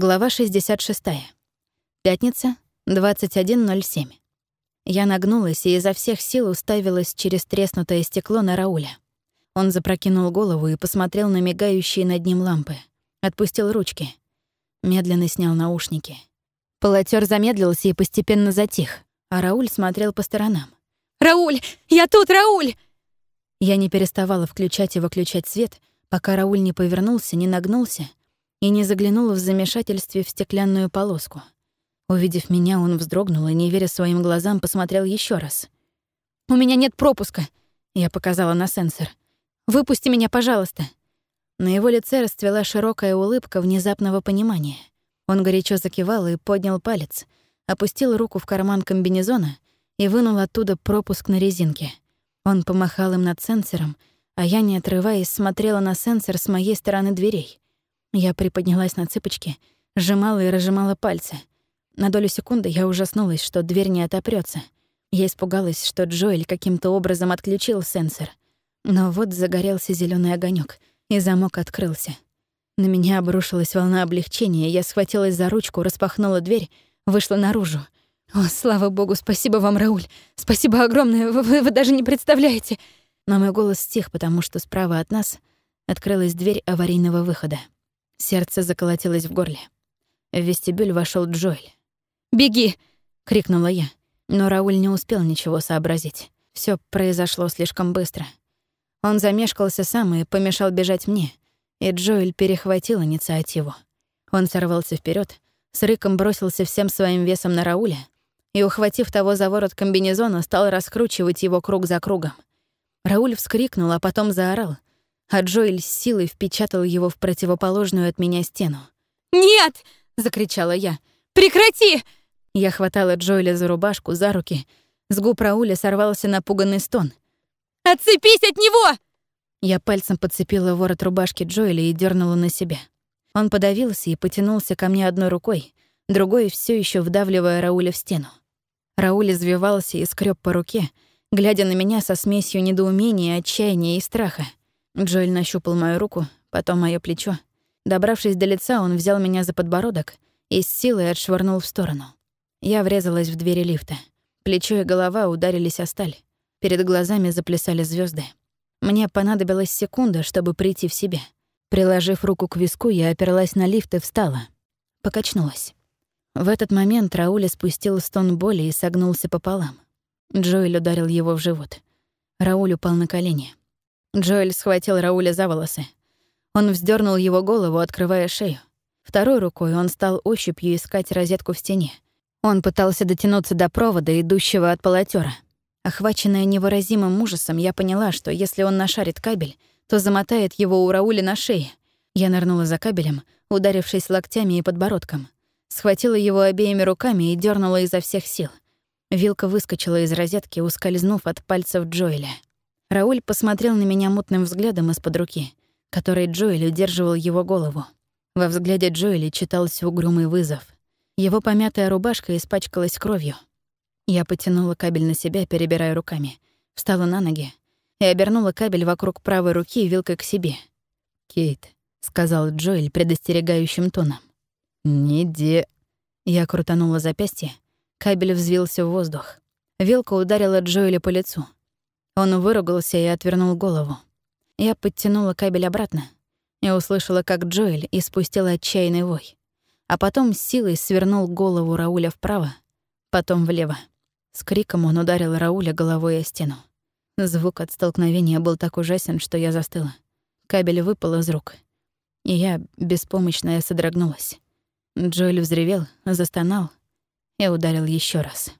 Глава 66. Пятница, 21.07. Я нагнулась и изо всех сил уставилась через треснутое стекло на Рауля. Он запрокинул голову и посмотрел на мигающие над ним лампы. Отпустил ручки. Медленно снял наушники. Полотер замедлился и постепенно затих, а Рауль смотрел по сторонам. «Рауль! Я тут, Рауль!» Я не переставала включать и выключать свет, пока Рауль не повернулся, не нагнулся и не заглянул в замешательстве в стеклянную полоску. Увидев меня, он вздрогнул и, не веря своим глазам, посмотрел еще раз. «У меня нет пропуска», — я показала на сенсор. «Выпусти меня, пожалуйста». На его лице расцвела широкая улыбка внезапного понимания. Он горячо закивал и поднял палец, опустил руку в карман комбинезона и вынул оттуда пропуск на резинке. Он помахал им над сенсором, а я, не отрываясь, смотрела на сенсор с моей стороны дверей. Я приподнялась на цыпочки, сжимала и разжимала пальцы. На долю секунды я ужаснулась, что дверь не отопрется. Я испугалась, что Джоэль каким-то образом отключил сенсор. Но вот загорелся зеленый огонек, и замок открылся. На меня обрушилась волна облегчения, я схватилась за ручку, распахнула дверь, вышла наружу. «О, слава богу, спасибо вам, Рауль! Спасибо огромное, вы, вы, вы даже не представляете!» Но мой голос стих, потому что справа от нас открылась дверь аварийного выхода. Сердце заколотилось в горле. В вестибюль вошел Джоэль. «Беги!» — крикнула я. Но Рауль не успел ничего сообразить. Все произошло слишком быстро. Он замешкался сам и помешал бежать мне — и Джоэль перехватил инициативу. Он сорвался вперед, с рыком бросился всем своим весом на Рауля и, ухватив того за ворот комбинезона, стал раскручивать его круг за кругом. Рауль вскрикнул, а потом заорал, а Джоэль с силой впечатал его в противоположную от меня стену. «Нет!» — закричала я. «Прекрати!» Я хватала Джоэля за рубашку, за руки. С губ Рауля сорвался напуганный стон. «Отцепись от него!» Я пальцем подцепила ворот рубашки Джоэля и дернула на себя. Он подавился и потянулся ко мне одной рукой, другой все еще вдавливая Рауля в стену. Рауль извивался и скреб по руке, глядя на меня со смесью недоумения, отчаяния и страха. Джоэль нащупал мою руку, потом мое плечо. Добравшись до лица, он взял меня за подбородок и с силой отшвырнул в сторону. Я врезалась в двери лифта. Плечо и голова ударились о сталь. Перед глазами заплясали звезды. Мне понадобилась секунда, чтобы прийти в себя. Приложив руку к виску, я оперлась на лифт и встала. Покачнулась. В этот момент Рауля спустил стон боли и согнулся пополам. Джоэль ударил его в живот. Рауль упал на колени. Джоэль схватил Рауля за волосы. Он вздернул его голову, открывая шею. Второй рукой он стал ощупью искать розетку в стене. Он пытался дотянуться до провода, идущего от полотера. Охваченная невыразимым ужасом, я поняла, что если он нашарит кабель, то замотает его у Рауля на шее. Я нырнула за кабелем, ударившись локтями и подбородком. Схватила его обеими руками и дернула изо всех сил. Вилка выскочила из розетки, ускользнув от пальцев Джоэля. Рауль посмотрел на меня мутным взглядом из-под руки, которой Джоэль удерживал его голову. Во взгляде Джоэля читался угрюмый вызов. Его помятая рубашка испачкалась кровью. Я потянула кабель на себя, перебирая руками. Встала на ноги и обернула кабель вокруг правой руки вилкой к себе. «Кейт», — сказал Джоэль предостерегающим тоном. «Не де...» Я крутанула запястье. Кабель взвился в воздух. Вилка ударила Джоэля по лицу. Он выругался и отвернул голову. Я подтянула кабель обратно и услышала, как Джоэль испустил отчаянный вой. А потом силой свернул голову Рауля вправо, потом влево. С криком он ударил Рауля головой о стену. Звук от столкновения был так ужасен, что я застыла. Кабель выпал из рук. И я, беспомощная, содрогнулась. Джоэль взревел, застонал и ударил еще раз.